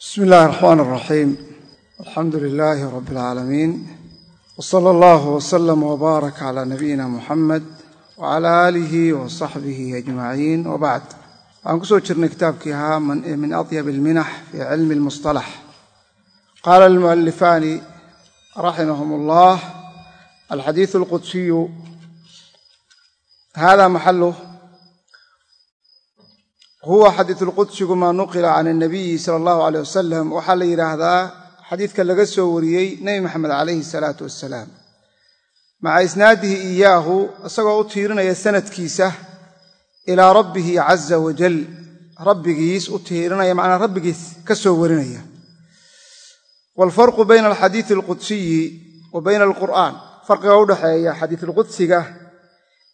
bismi illaahi raxmaan araxiim alxamdu lilaahi rabbi alcaalamiin w sala allahu wslama wbaarak cala nabiyina muxamed wcala aalihi wa saxbihi ajmaciin wabacd waxaan ku soo jirnay kitaabkii ahaa min atyab alminax fii cilmi almusطalax qaala almualifaani raximahum allah alxadiidu alqudsiyu hada maxaluh huwa xadiidu lqudsigu maa nuqila can اnabiyi sala allahu aleyh wasalam waxaa la yidhaahdaa xadiidka laga soo wariyey nebi maxamed calayhi salaatu wassalaam. Maca isnaadihi iyaahu isagoo u tiirinaya sanadkiisa ilaa rabbihi caza wajal rabbigiis u tiirinaya macnaa rabbigiis ka soo warinaya. Waalfarqu bayna alxadiidi alqudsiyi wa bayna alqur'aan. Farqiga u dhexeeya xadiidulqudsiga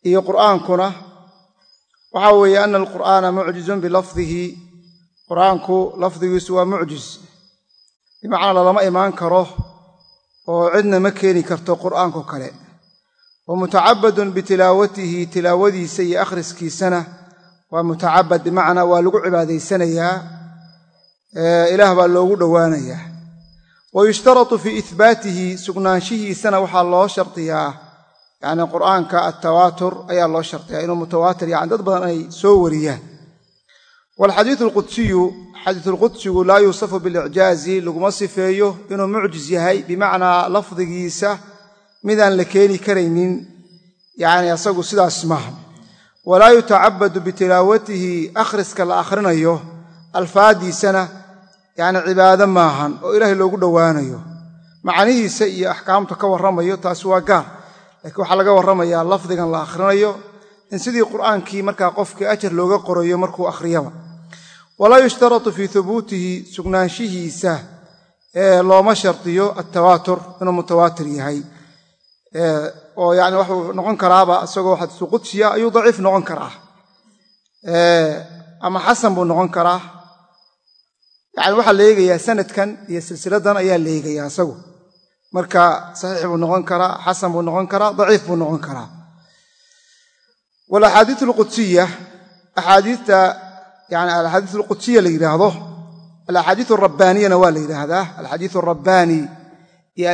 iyo qur'aankuna waxaa weeye ana alqur'aana mucjizun bilafdihi. Qur'aanku lafdigiisu waa mucjiz bimacnaa lalama imaan karo oo cidna ma keeni karto qur'aanko kale. Wa mutacabadun bitilaawatihi tilaawadiisa iyo akhriskiisana waa mutacabad. Bimacnaa waa lagu cibaadaysanayaa ilaah baa loogu dhowaanayaa wa yushtaratu fii ihbaatihi sugnaanshihiisana waxaa loo shardiyaa yacni qur'aanka altawaatur ayaa loo shardiyaa inuu mutawaatir yani dad badan ay soo wariyaan. Waalxadiidu alqudsiyu xadiisulqudsigu laa yuusafu bilicjaazi laguma sifeeyo inuu mucjiz yahay bimacnaa lafdigiisa midaan la keeni karaynin yacni asagu sidaas maaha walaa yutacabadu bitilaawatihi akhriska la akhrinayo alfaadiisana yacni cibaado maahan oo ilaahay loogu dhowaanayo. Macnihiisa iyo axkaamta ka warramayo taasi waa gaar laakiin waxaa laga warramayaa lafdigan la akhrinayo in sidii qur'aankii markaa qofkii ajar looga qorayo markuu akhriyaba. Walaa yushtaratu fii hubuutihi sugnaanshihiisa looma shardiyo altawaatur inuu mutawaatir yahay. Oo yani waxuu noqon karaaba isagoo xadiisu qudsiya ayuu daciif noqon karaa. Ama xasan buu noqon karaa. Yani waxaa la eegayaa sanadkan iyo silsiladan ayaa la eegayaa isagu marka saxiix buu noqon karaa xasan buu noqon karaa daciif buu noqon karaa. Walaxaadiiu alqudsiya axaadiita yani alaxaadiis alqudsiya la yidhaahdo alaxaadiis alrabbaaniyana waa la yidhaahdaa alxadiis alrabbaani iyo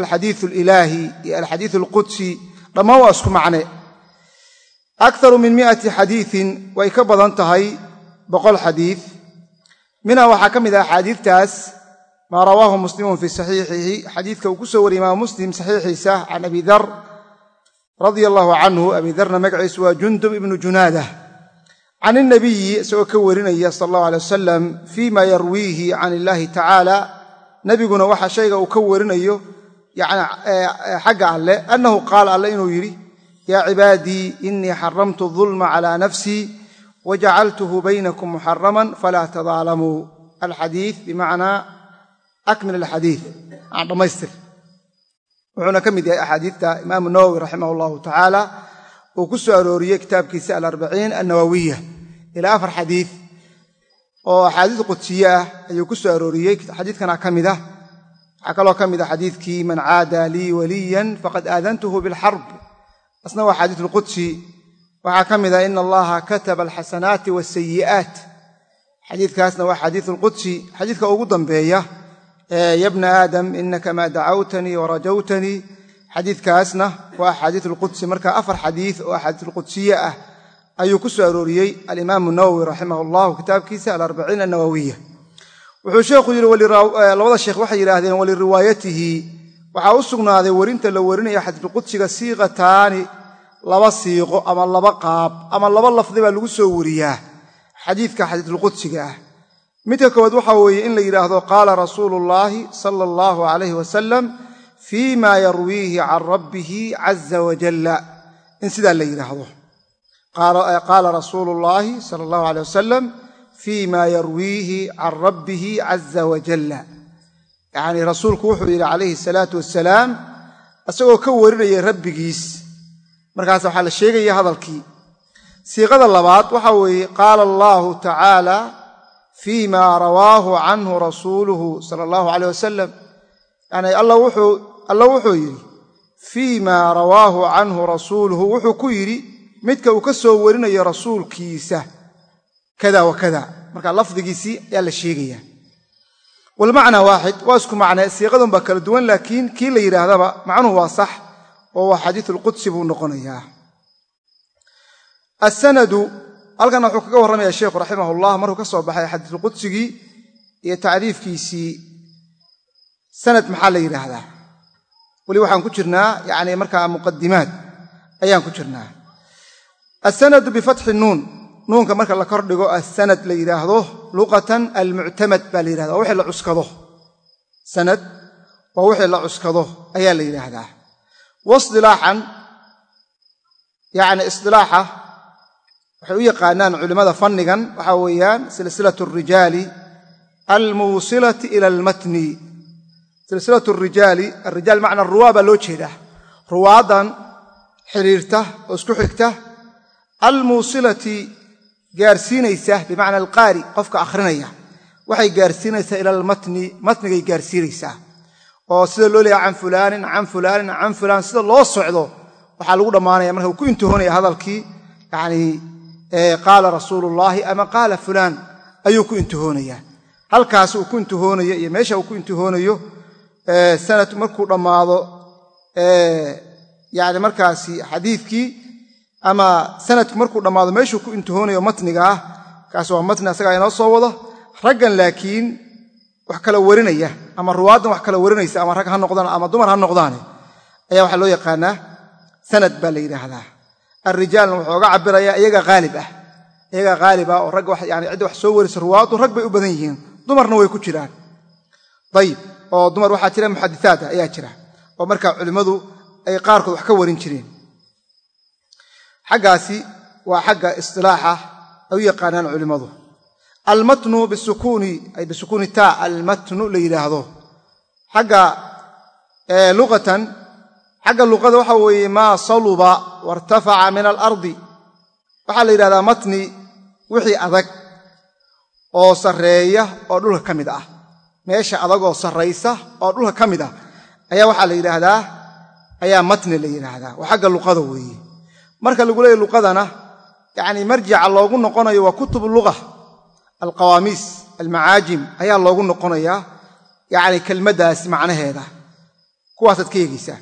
alxadiis alilaahi iyo alxadiis alqudsi dhammaan waa isku macne. Akaru min miati xadiiin way ka badan tahay boqol xadiid minha waxaa ka mid ah axaadiidtaas maa rawaahu muslimun fii saxiixihi. Xadiidka uu ku soo wariyey imaam muslim saxiixiisa can abi dar radia allaahu canhu. Abi darna magaciisu waa jundub ibnu junaadah. Can inabiyi isagoo ka warinaya sala allahu alay wasalam fii ma yarwiihi can illaahi tacaala. Nebiguna waxa shayga uu ka warinayo yani xagga alleh annahu qaala alle inuu yidhi yaa cibaadii inii xaramtu dulma calaa nafsii wajacaltuhu baynakum muxaraman falaa tadaalamuu alxadiid bimacnaa akmil alxadiid aan dhammaystir wuxuuna ka mid yahay axaadiidta imaamu nawowi raximah allahu tacaala uu ku soo arooriyey kitaabkiisa alarbaciin annawawiya ilaa afar xadiid oo axaadiis qudsiye ah ayuu ku soo arooriyey xadiidkana ka mid ah waxaa kaloo ka mid ah xadiidkii man caada lii waliyan faqad aadantuhu bilxarb asna waa xadiis alqudsi waxaa ka mid ah ina allaha ya bna aadam inaka maa dacawtanii warajawtanii xadiidkaasna waa axaadiis alqudsi. Marka afar xadiid oo axaadiis alqudsiye ah ayuu ku soo arooriyey alimaamu nawowi raximah allahu kitaabkiisa alarbaciin annawawiya wuxuu sheekhu yidhi labada sheekh waxay yidhaahdeen waliriwaayatihi waxaa u sugnaaday werinta la warinaya xadiisulqudsiga siiqataani laba siiqo ama laba qaab ama laba lafdi baa lagu soo wariyaa xadiidka xadiisulqudsiga ah midka koowaad waxaa weeye in la yidhaahdo qaala rasuulu llaahi sala allahu calayhi wasalam fii ma yarwiihi can rabbihi caza wajalla in sidaa la yidhaahdo. Qaala rasuulu llaahi sala allahu aleyh wasalam fii ma yarwiihi can rabbihi caza wajalla yacnii rasuulku wuxuu yidhi calayhi salaatu wasalaam isagoo ka warinaya rabbigiis. Markaas waxaa la sheegaya hadalkii. Siiqada labaad waxaa weeye qaala allaahu tacaala fii rawaahu canhu rasuuluhu sala allahu aleyh wasalam yani alla wuxuu yidhi fii ma rawaahu canhu rasuuluhu wuxuu ku yidhi midka uu ka soo warinayo rasuulkiisa kada wa kada marka lafdigiisii ayaa la sheegaya walmacnaa waaxid waa isku macne siiqadun baa kala duwan laakiin kii la yidhaahdaba macnuhu waa sax oo waa xadiisulqudsi buu noqonayaa asanadu halkan wuxuu kaga warramaya sheikhu raximahullah markuu ka soo baxay xadiisulqudsigii iyo tacriifkiisii sanad maxaa la yidhaahdaa? Weli waxaan ku jirnaa yani markaa muqadimaad ayaan ku jirnaa. Asanadu bifatxi nuun. Nuunka marka la kor dhigo asanad la yidhaahdo luqatan almuctamad baa la yidhahda waa wixii la cuskado. Sanad waa wixii la cuskado ayaa la yidhaahdaa. Waisdilaaxan yacni isdilaaxa waxay u yaqaanaan culimmada fannigan waxaa weeyaan silsilatu arijaali almuusilati ila almatni. Silsilatu arijaali alrijaal macna ruwaa baa loo jeedaa. Ruwaadan xidhiirta oo isku xigta almuusilati gaarsiinaysa bimacna alqaari qofka akhrinaya. Waxay gaarsiinaysaa ila almatni matnigay gaarsiinaysaa oo sida loo leeyahay can fulaanin can fulaanin can fulaan sida loo socdo waxaa lagu dhammaanaya marka ku intihoonaya hadalkii yacni qaala rasuulu ullaahi ama qaala fulaan? Ayuu ku intihoonayaa halkaas uu ku intihoonayo iyo meesha uu ku intihoonayo sanad markuu dhammaado yani markaasi xadiidkii ama sanadku markuu dhammaado meeshuu ku intihoonayo matniga ah kaas waa matni asagaa inoo soo wada raggan laakiin wax kala warinaya ama ruwaaddan wax kala warinaysa ama rag ha noqdaan ama dumar ha noqdaane ayaa waxaa loo yaqaanaa sanad baa la yidhaahdaa alrijaalna wuxuu oga cabirayaa iyaga haalib ah iyaga haalib ah oo ragga yani cidda wax soo warisa ruwaaddu rag bay u badan yihiin dumarna way ku jiraan dayib oo dumar waxaa jira muxadithaat ah ayaa jira oo markaa culimmadu ay qaarkood wax ka warin jireen xaggaasi waa xagga istilaaxa ay u yaqaanaan culimmadu almatnu bisukuuni taa almatnu la yidhaahdo xagga luqatan xagga luqada waxa weeye maa saluba wairtafaca min alardi. Waxaa la yidhahdaa matni wixii adag oo sarreeya oo dhulka ka mid ah. Meesha adag oo sarraysa oo dhulka ka mid ah. Ayaa waxaa la yidhaahdaa ayaa matni la yidhaahdaa waa xagga luqada weeye. Marka lagu leeyahy luqadana yacni marjica loogu noqonayo waa kutubu luga alqawaamiis almacaajim ayaa loogu noqonayaa yacni kelmaddaas macnaheeda. Kuwaasaad ka eegaysaa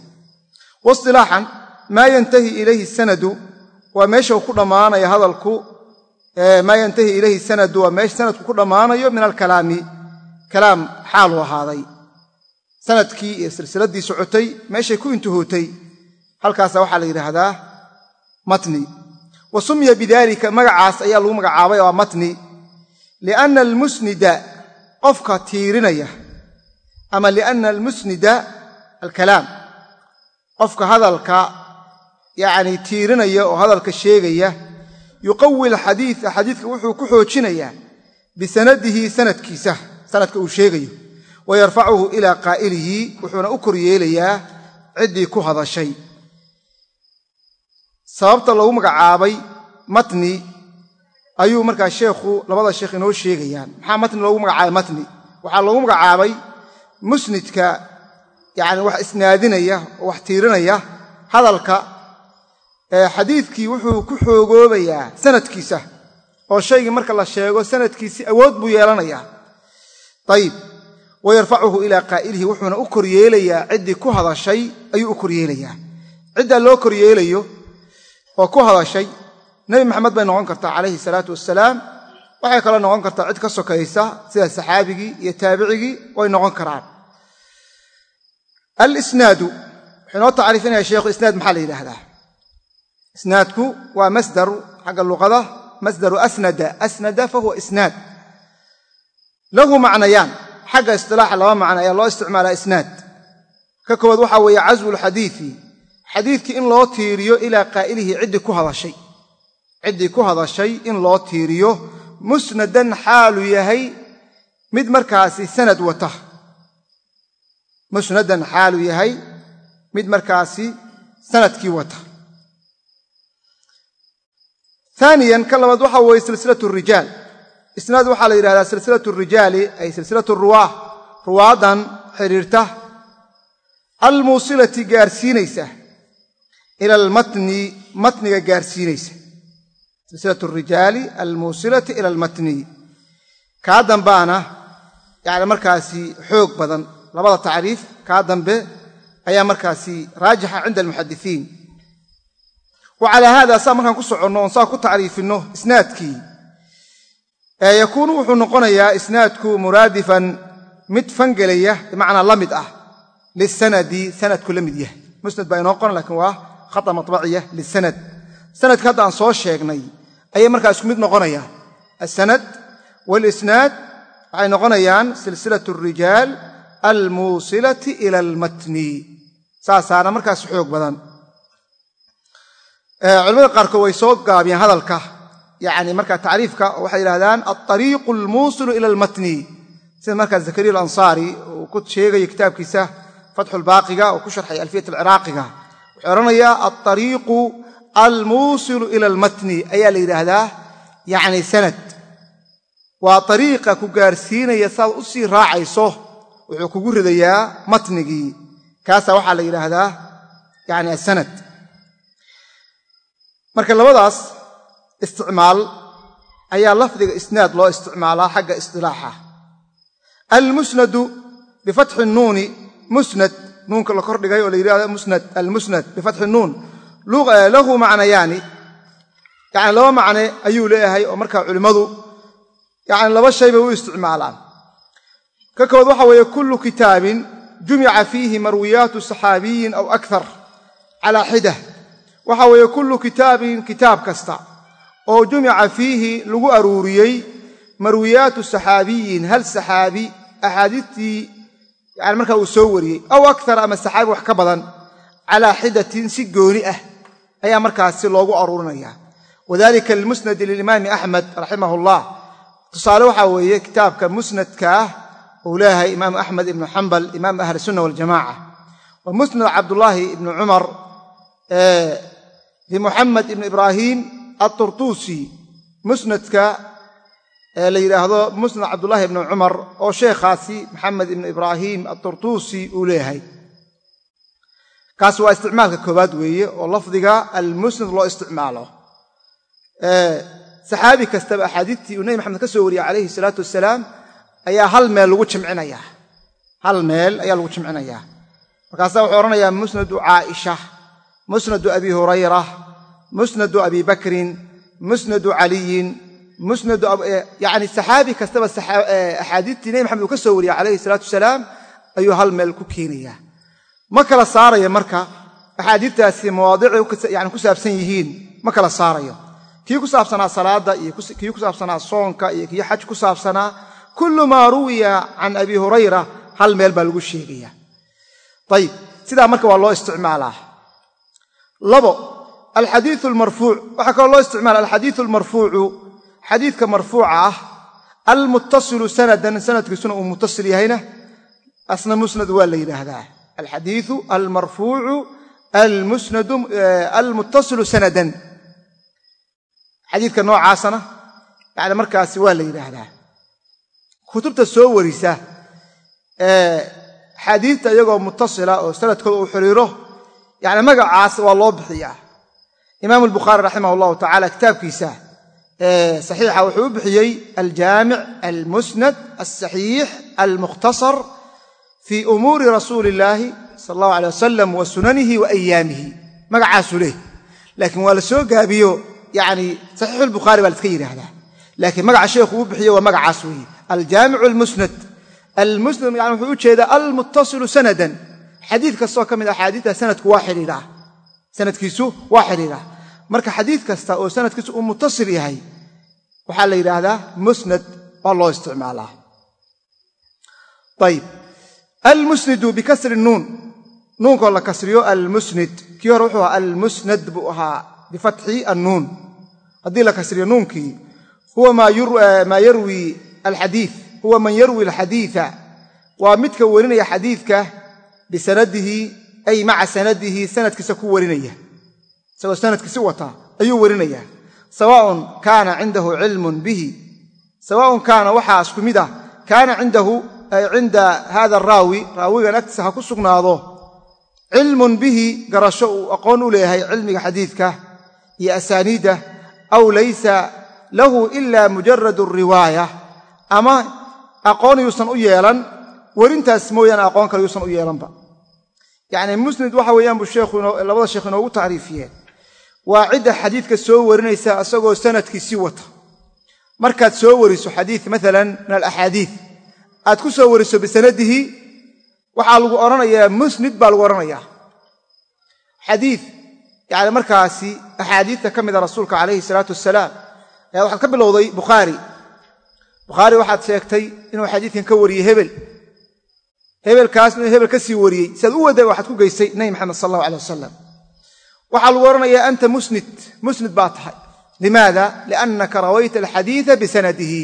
waistilaaxan maa yantahi ilayhi sanadu waa meesha uu ku dhammaanayo hadalku maa yantahi ilayhi sanadu waa meesha sanadku ku dhammaanayo min alkalaami kalaam xaalu ahaaday. Sanadkii iyo silsiladdii socotay meeshay ku intihootay halkaasa waxaa la yidhaahdaa matni. Wa sumiya bidalika magacaas ayaa lagu magacaabay waa matni. Lianna almusnida qofka tiirinaya ama lianna almusnida alkalaam qofka hadalka yacni tiirinaya oo hadalka sheegaya yuqawi alxadiida xadiidka wuxuu ku xoojinayaa bisanadihi sanadkiisa sanadka uu sheegayo wa yarfacuhu ilaa qaa'ilihi wuxuuna u kor yeelayaa ciddii ku hadashay. Sababta loogu magacaabay matni ayuu markaa sheekhu labada sheekh inoo sheegayaan. Maxaa matni loogu magacaabay matni? Waxaa loogu magacaabay musnidka yacni wax isnaadinaya wax tiirinaya hadalka xadiidkii wuxuu ku xoogoobayaa sanadkiisa oo shaygii marka la sheego sanadkiisii awood buu yeelanayaa. Ayib wa yarfacuhu ilaa qaa'ilihi wuxuuna u kor yeelayaa ciddii ku hadashay ayuu u kor yeelayaa ciddaa loo kor yeelayo oo ku hadashay nebi maxamed bay noqon kartaa calayhi salaatu wasalaam waxay kaloo noqon kartaa cid ka sokaysa sida saxaabigii iyo taabicigii way noqon karaan alisnaadu wuxuu inoo tacriifinaya sheekhu isnaad maxaa la yidhaahdaa isnaadku waa masdaru xagga luqada masdaru asnada asnada fahuwa isnaad lahu macnayaan xagga istilaaxa laba macno ayaa loo isticmaalaa isnaad ka koowaad waxaa weeye caswu lxadiidi xadiidkii in loo tiiriyo ilaa qaa'ilihi ciddii ku hadashay ciddii ku hadashay in loo tiiriyo musnadan xaalu yahay mid markaasi sanad wata musnadan xaalu yahay mid markaasi sannadkii wata. Aaniyan ka labaad waxaa weeye silsilatu rijaal. Isnaad waxaa la yidhahdaa silsilatu rijaali ay silsilatu ruwaah ruwaadan xidhiirta almuusilati gaarsiinaysa ila almatni matniga gaarsiinaysa. Silsilatu rijaali almuusilati ila almatni kaa dambaana yani markaasi xoog badan labada tacriif kaa dambe ayaa markaasi raajixa cinda almuxadisiin wa calaa haada saa markaan ku soconno oon saa ku tacriifinno isnaadkii yakuunu wuxuu noqonayaa isnaadku muraadifan mid fangelaya bimacnaa la mid ah lisanadi sanadku la mid yahay. Musnad baa inoo qoran lakiin waa khata mabaciya lisanad sanadka hadda aan soo sheegnay ayay markaa isku mid noqonayaan. Asanad walisnaad waxay noqonayaan silsilat arijaal almuusilati ila almatni. Saasaana markaas xoog badan. Culamada qaarkood way soo gaabiyeen hadalka. Yani markaa tacriifka waxay yidhahdaan alariiqu almuusilu ila almatni. Sida markaa zakariya alansaari uu ku sheegayo kitaabkiisa fatxulbaaqiga oo ku sharxay alfiyat alciraaqiga wuxuu odhanayaa alariiqu almuusilu ila almatni. Ayaa la yidhaahdaa yacni sanad. Waa ariiqa ku gaarsiinaya saad u sii raacayso wuxuu kugu ridayaa matnigii. Kaasaa waxaa la yidhaahdaa yani asanad marka labadaas isticmaal ayaa lafdiga isnaad loo isticmaalaa xagga istilaaxa. Almusnadu bifatxi nuuni musnad nuunka la kordhigay oo la yidhahdo musnad almusnad bifatxi nuun. Lahu macnayaani yani laba macne ayuu leeyahay oo markaa culimmadu yani laba shay bay u isticmaalaan ka kood waxa weeye kullu kitaabin jumica fiihi marwiyaatu saxaabiyin aw akar calaa xidah. Waxa weeye kullu kitaabin kitaab kasta oo jumica fiihi lagu aruuriyey marwiyaatu saxaabiyin hal saxaabi axaadiistii yani markaa uu soo wariyey aw akar ama saxaabi wax ka badan calaa xidatin si gooni ah ayaa markaasi loogu aruurinaya wadalika lilmusnadi lilimaami axmed raximah allah tusaale waxaa weeye kitaabka musnadka ah uu leeyahay imaamu axmed ibnu xambal imaam ahli sunna waljamaca wa musnad cabdulaahi ibnu cumar limuxamed ibnu ibraahim aturtuusi musnadka la yidhaahdo musnad cabdulaahi ibnu cumar oo sheekhaasi maxamed ibnu ibraahim aturtuusi uu leeyahay. Kaas waa isticmaalka koowaad weeye oo lafdiga almusnad loo isticmaalo. Saxaabi kastaba axaadiistii uu nebi maxamed ka soo wariyey calayhi salaatu wasalaam ayaa hal meel lagu jimcinayaa hal meel ayaa lagu jimcinayaa markaasaa wuxuu odhanayaa musnadu caaisha musnadu abi hurayra musnadu abi bakrin musnadu caliyin musnadu yani saxaabi kastaba axaadiistii nebi maxamed uu ka soo wariyey calayhi salaatu wasalaam ayuu hal meel ku keenayaa ma kala saarayo marka axaadiistaasi mawaadicay yani ku saabsan yihiin. Ma kala saarayo. Kii ku saabsanaa salaadda iyo kii ku saabsanaa soonka iyo kii xaj ku saabsanaa kullu maa ruwiya can abi hurayra hal meel baa lagu sheegaya. Ayib sidaa marka waa loo isticmaalaa. Labo alxadiiu almarfuuc waxaa kaloo loo isticmaala alxadiiu almarfuucu xadiidka marfuuca ah almuttasilu sanadan sanadkiisuna uu muttasil yahayna asna musnad waa la yidhaahdaa. Alxadiiu almarfuucu almuttasilu sanadan. Xadiidka noocaasana yani markaasi waa la yidhaahdaa kutubta soo warisa xadiidta iyagoo muttasila oo sanadkooda uu xiriiro yani magacaas waa loo bixiyaa. Imaamu albukhaari raximah allahu tacala kitaabkiisa saxiixa wuxuu u bixiyey aljaamic almusnad alsaxiix almukhtasar fii umuuri rasuuli illaahi sala allahu alay wasalam wa sunanihi wa ayaamihi magacaasuu leh laakiin waa la soo gaabiyo yani saxiixu lbukhaari baa la iska yidhaahdaa. Laakiin magaca sheekhu uu bixiyo waa magacaas weeye aljaamicu almusnad almusnad yani wuxuu u jeedaa almuttasilu sanadan xadiid kastoo ka mid a axaadiidta sanadku waa xidhiidhaa sanadkiisu waa xidhiidhaa marka xadiid kasta oo sanadkiisu uu muttasil yahay waxaa la yidhaahdaa musnad waa loo isticmaalaa ayib almusnidu bikasri nuun nuunkoo la kasriyo almusnid kii hore wuxuu ahaa almusnad buu ahaa bifatxi annuun haddii la kasriyo alxadiid huwa man yarwi alxadiida waa midka warinaya xadiidka bisanadihi ay maca sanadihi sanadkiisa ku warinaya isagoo sanadkiisi wataa ayuu warinayaa sawaaun kaana cindahu cilmun bihi sawaaun kaana waxaa isku mid ah kaana cindahu cinda hada araawi raawigan agtiisa ha ku sugnaado cilmun bihi garasho uu aqoon u leeyahay cilmiga xadiidka iyo asaaniidda aw laysa lahu ila mujarad riwaaya ama aqoon yuusan u yeelan werintaas mooyaane aqoon kale yuusan u yeelanba. Yacni musnid waxa weeyaan buu sheekhu labada sheekh inoogu tacriifiyeen. Waa cidda xadiidka soo warinaysa asagoo sanadkiisii wata. Markaad soo wariso xadiid maalan min alaxaadiid aad ku soo wariso bisanadihi waxaa lagu odhanayaa musnid baa lagu odhanayaa xadiid yani markaasi axaadiidta ka mida rasuulka calayhi salaatu wasalaam ayaa waxaad ka bilowday bukhaari bukhaari waxaad sheegtay inuu xadiidkan ka wariyey hebel. Hebelkaas inuu hebel ka sii wariyey siaad u wadda waxaad ku geysay nabi maxamed sal allahu alay wasalam waxaa lagu odhanayaa anta musnid musnid baa tahay. Limaada? Liannaka rawayta alxadiida bisanadihi.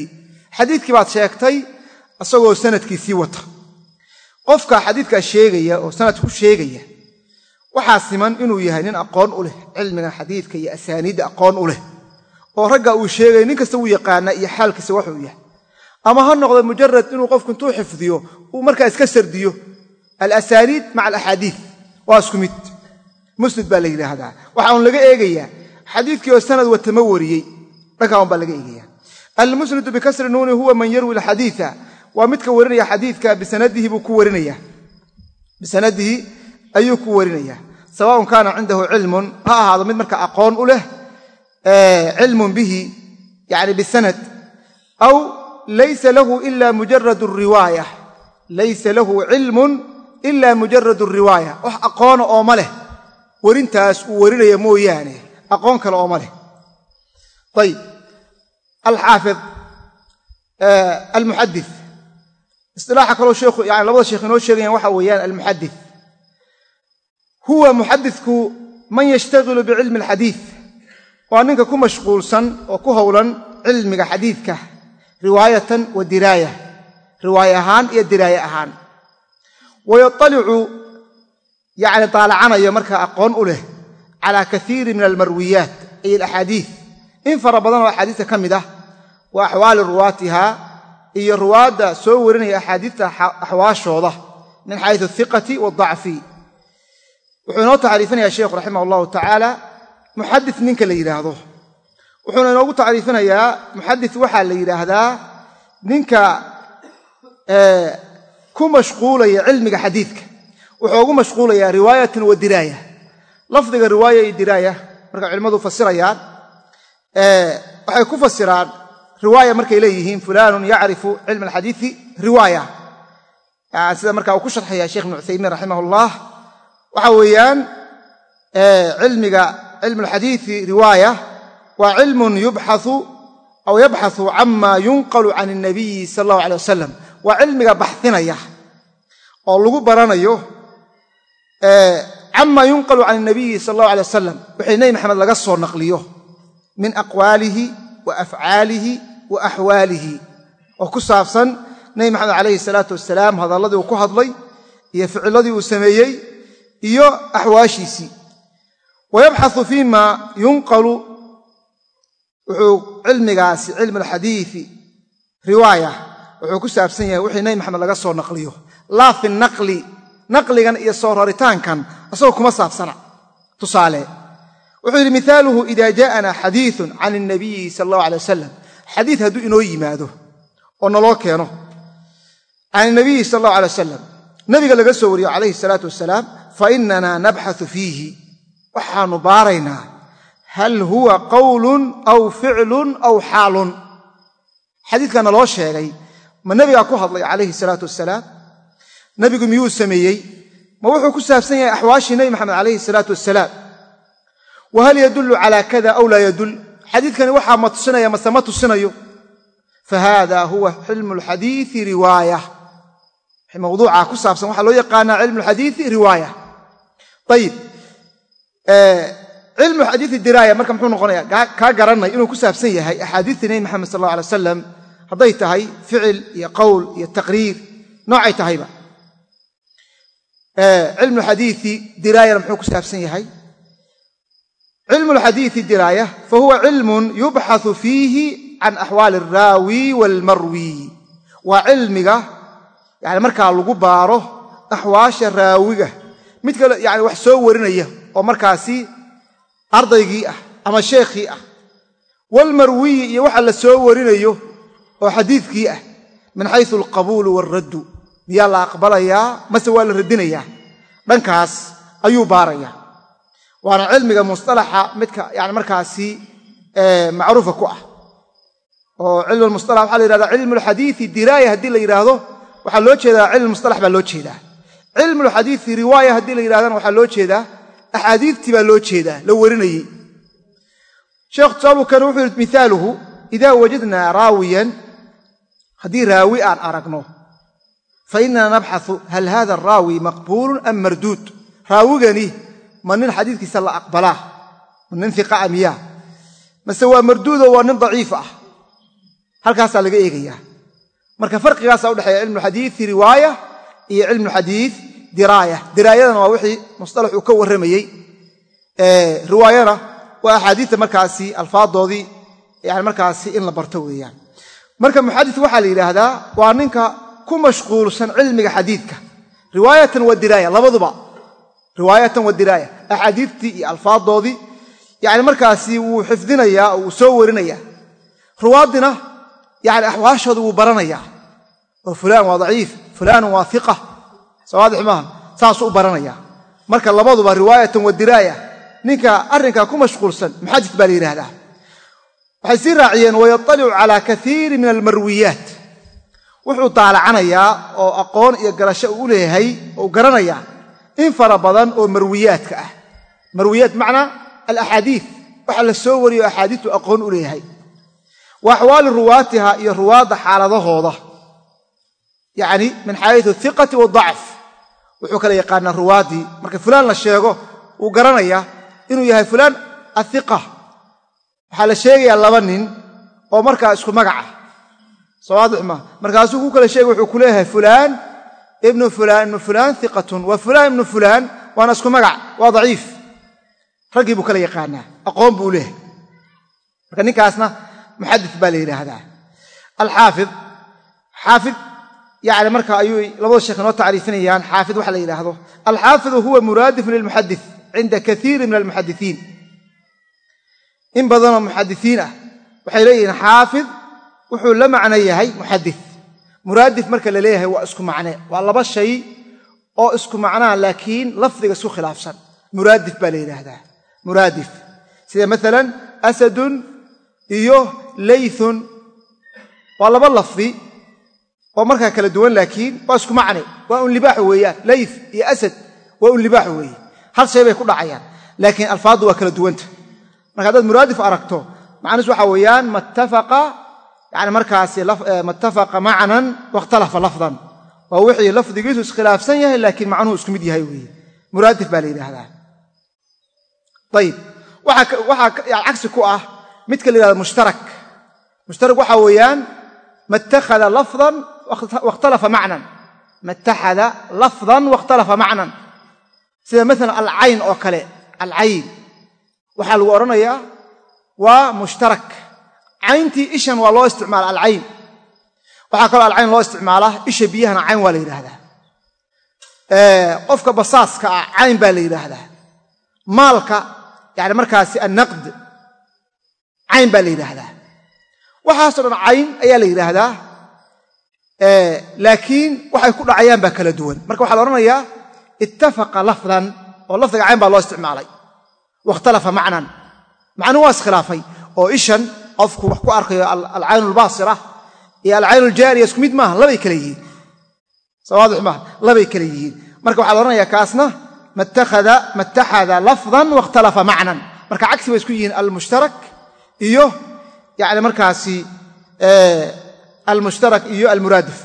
Xadiidkii baad sheegtay isagoo sanadkiisii wata. Qofka xadiidkaa sheegaya oo sanad ku sheegaya waxaa siman inuu yahay nin aqoon u leh cilmigan xadiidka iyo asaaniidda aqoon u leh. Oo ragga uu sheegaya nin kasta uu yaqaana iyo xaalkiisa waxuu yahay ama ha noqdo mujarad inuu qofku intuu xifdiyo uu markaa iska sardiyo. Alasaaniid maca alaxaadiid waa isku mid. Musnid baa la yidhaahdaa. Waxa un laga eegayaa xadiidkii oo sanad watama wariyey. Dhankaa un baa laga eegaya almusnidu bikasri nuuni huwa man yarwi alxadiia waa midka warinaya xadiidka bisanadihi ku ayuu ku warinaya. Sawaaun kaana cindahu cilmun. Ha ahaado mid marka aqoon u leh cilmun bihi yani bisanad laysa lahu ila mujarad riwaaya. Laysa lahu cilmun ila mujarad riwaaya. Wax aqoona ooma leh. Werintaas uu warinaya mooyaane. Aqoon kale ooma leh. Ayib alxaafid almuxadi isilaaxa kaloo sheekhu yani labada sheekh inoo sheegayan waxa weeyaan almuxadi huwa muxadidku man yashtagilu bicilmi alxadiid waa ninka ku mashquulsan oo ku howlan cilmiga xadiidka riwaayatan wa diraaya. Riwaaye ahaan iyo diraaye ahaan. Wayatalicu yani daalacanayo markaa aqoon u leh calaa kaiiri min almarwiyaat ay alaxaadiid in fara badan oo axaadiista ka mid ah wa axwaali ruwaatiha iyo ruwaadda soo warinaya axaadiista axwaashooda min xaysu hiqati waadacfi wuxuu inoo tacriifinaya sheikhu raximah allahu tacaala muxadis ninka la yidhaahdo wuxuuna inoogu tacriifinayaa muxadis waxaa la yidhaahdaa ninka ku mashquulaya cilmiga xadiidka. Wuxuu ugu mashquulayaa riwaayatan wa diraaya. Lafdiga riwaaya iyo diraaya marka culimmadu fasirayaan waxay ku fasiraan riwaaya markay leeyihiin fulaanun yacrifu cilma alxadiidi riwaaya. Sida marka uu ku sharxaya sheekh ibnu cuthaymiin raximah allah waxa weeyaan cilmiga cilmu alxadiidi riwaaya waa cilmun yubxau aw yabxasu cama yunqalu can inabiyi sala allahu alay wasalam waa cilmiga baxinaya oo lagu baranayo cama yunqalu can inabiyi sala allahu alay wasalam wixii nebi maxamed laga soo naqliyo min aqwaalihi wa afcaalihi wa axwaalihi oo ku saabsan nebi maxamed calayhi salaatu wasalaam hadalladii uu ku hadlay iyo ficiladii uu sameeyey iyo axwaashiisii wa yabxasu fiima yunqalu wuxuu cilmigaasi cilmu alxadiidi riwaaya wuxuu ku saabsan yahay wixii nebi maxamed laga soo naqliyo. Laa fi naqli naqligan iyo soo raritaankan asagoo kuma saabsana. Tusaale wuxuu yidhi mihaaluhu ida jaa'ana xadiiun can inabiyi sala allahu alay wasalam xadiid hadduu inoo yimaado oo naloo keeno can inabiyi sala allahu alay wasalam nabiga laga soo wariyo calayhi salaatu wasalaam fa inana nabxatu fiihi. Waxaanu baaraynaa hal huwa qawlun aw ficlun aw xaalun xadiidkaa naloo sheegay ma nebigaa ku hadlay calayhi salaatu wasalaam nebigu miyuu sameeyey ma wuxuu ku saabsan yahay axwaashii nebi maxamed calayhi salaatu wasalaam wa hal yadullu calaa kada aw laa yadul xadiidkani waxaa ma tusinaya mase ma tusinayo fa haada huwa xilmu lxadiidi riwaaya mawduuca ku saabsan waxaa loo yaqaanaa cilmu lxadiidi riwaaya cilmu xadiidi diraaya marka muxuu noqonaya kaa garanay inuu ku saabsan yahay axaadiistii nebi maxamed sal alay wasalam hadday tahay ficil iyo qowl iyo taqriir noocay tahayba. Cilmu xadiii diraayana muxuu ku saabsan yahay. Cilmu lxadiidi diraaya fa huwa cilmun yubxasu fiihi can axwaali alraawi waalmarwi waa cilmiga yani markaa lagu baaro axwaasha raawiga. Mid kale yani wax soo warinaya oo markaasi ardaygii ah ama sheekhii ah walmarwiyi iyo waxa la soo warinayo oo xadiidkii ah min xaysu alqabuulu waaraddu miyaa la aqbalayaa mase waa la radinayaa dhankaas ayuu baarayaa. Waana cilmiga musalaxa midka yani markaasi macruufa ku ah. Oo cilm musala waxa la yihahda cilmu lxadiii diraaya haddii la yidhaahdo waxaa loo jeedaa cilm musalax baa loo jeedaa. Cilmu lxadiii riwaaya haddii la yidhahdana waxaa loo jeedaa axaadiistii baa loo jeedaa la warinayey. Sheekh tusaabukan wuxuu yidhi mihaaluhu idaa wajadnaa raawiyan haddii raawi aan aragno fa inana nabxau hal hada araawi maqbuulun am marduud? Raawigani ma nin xadiiskiisa la aqbalaa? Ma nin iqaa miyaa? Mase waa marduudo waa nin daciif ah? Halkaasaa laga eegayaa. Marka farqigaasaa udhexeeya cilmu xadiii riwaaya iyo cilmu xadii diraaya. Diraayadana waa wixii musalax uu ka warramayey riwaayana waa axaadiista markaasi alfaadoodii yani markaasi in la barto weeyaan. Marka muxadis waxaa la yidhaahdaa waa ninka ku mashquulsan cilmiga xadiidka. Riwaayatan wa diraaya labaduba. Riwaayatan wa diraaya. Axaadiistii iyo alfaadoodii yani markaasi wuu xifdinayaa oo soo warinayaa ruwaaddina yani axwaashooda wuu baranayaa. Oo fulaan waa daciif. Fulaanun waa iqa sawaadix maaha saasuu u baranayaa marka labaduba riwaayatan wa diraaya. Ninka arrinkaa ku mashquulsan muxadis baa la yidhaahdaa. Waxay sii raaciyeen wayatalicu calaa kaiiri min almarwiyaat. Wuxuu daalacanayaa oo aqoon iyo garasho uu u leeyahay oo garanayaa in fara badan oo marwiyaadka ah. Marwiyaat macnaa alaxaadiid waxa la soo wariyo axaadiistu aqoon u leeyahay wa axwaali ruwaatiha iyo ruwaadda xaaladahooda. Yacni min xaayatu hiqati wadacf wuxuu kala yaqaanaa ruwaaddii marka fulaan la sheego wuu garanayaa inuu yahay fulaan athiqa. Waxaa la sheegayaa laba nin oo markaa isku magaca sawaadix maa markaasuu ku kala sheegay wuxuu ku leeyahay fulaan ibnu fulaan ibnu fulaan hiqatun wa fulaan ibnu fulaan waana isku magac waa daciif. Raggii buu kala yaqaanaa. Aqoon buu leeyahay. Marka ninkaasna muxadis baa la yidhaahdaa. Alxaafid xaafid yani marka ayuu labada sheekh inoo tacriifinayaan xaafid waxa la yidhaahdo alxaafidu huwa muraadifun lilmuxadis cinda kaiiri min almuxadisiin in badanoo muxadisiin ah waxay leeyihiin xaafid wuxuu la macno yahay muxadis muraadif marka la leeyahay waa isku macne waa laba shay oo isku macnaa laakiin lafdiga isku khilaafsan. Muraadif baa la yidhaahdaa muraadif. Sida maalan asadun iyo laythun. Waa laba lafdi oo markaa kala duwan laakiin waa isku macne. Waa un libaaxu weeyaan layth iyo asad waa un libaaxu weeye hal shay bay ku dhacayaan laakiin alfaaddu waa kala duwanta. Marka haddaad muraadif aragto macnihiis waxaa weeyaan mattafaqa yani markaasi mattafaqa macnan wakhtalafa lafdan. Waa wixii lafdigiisu iskhilaafsan yahay laakiin macnuhu isku mid yahay weeye muraadif baa la yidhaahdaa. Ayib waxaa cagsi ku ah midka la yidhahda wakhtalafa macnan mattaxada lafdan wakhtalafa macnan sida maalan alcayn oo kale alcayn waxaa lagu odhanayaa waa mushtarak cayntii ishan waa loo isticmaala alcayn waxaa kaloo alcayn loo isticmaalaa isha biyahana cayn waa la yidhaahdaa qofka basaaska ah cayn baa la yidhaahdaa maalka yani markaasi annaqd cayn baa la yidhaahdaa waxaasoo dhan cayn ayaa la yidhaahdaa laakiin waxay ku dhacayaan baa kala duwan. Marka waxaa la odhanayaa ittafaqa lafdan oo lafdiga cayn baa loo isticmaalay. Wakhtalafa macnan. Macnuu waa iskhilaafay oo ishan qofku wax ku arkayo alcayn albaasira iyo alcayn aljaariya isku mid maaha labay kale yihiin. Sawaadix maaha labay kale yihiin. Marka waxaa la odhanayaa kaasna mattaxada lafdan wakhtalafa macnan. Marka cagsi bay isku yihiin almushtarak iyo yani markaasi almushtarak iyo almuraadif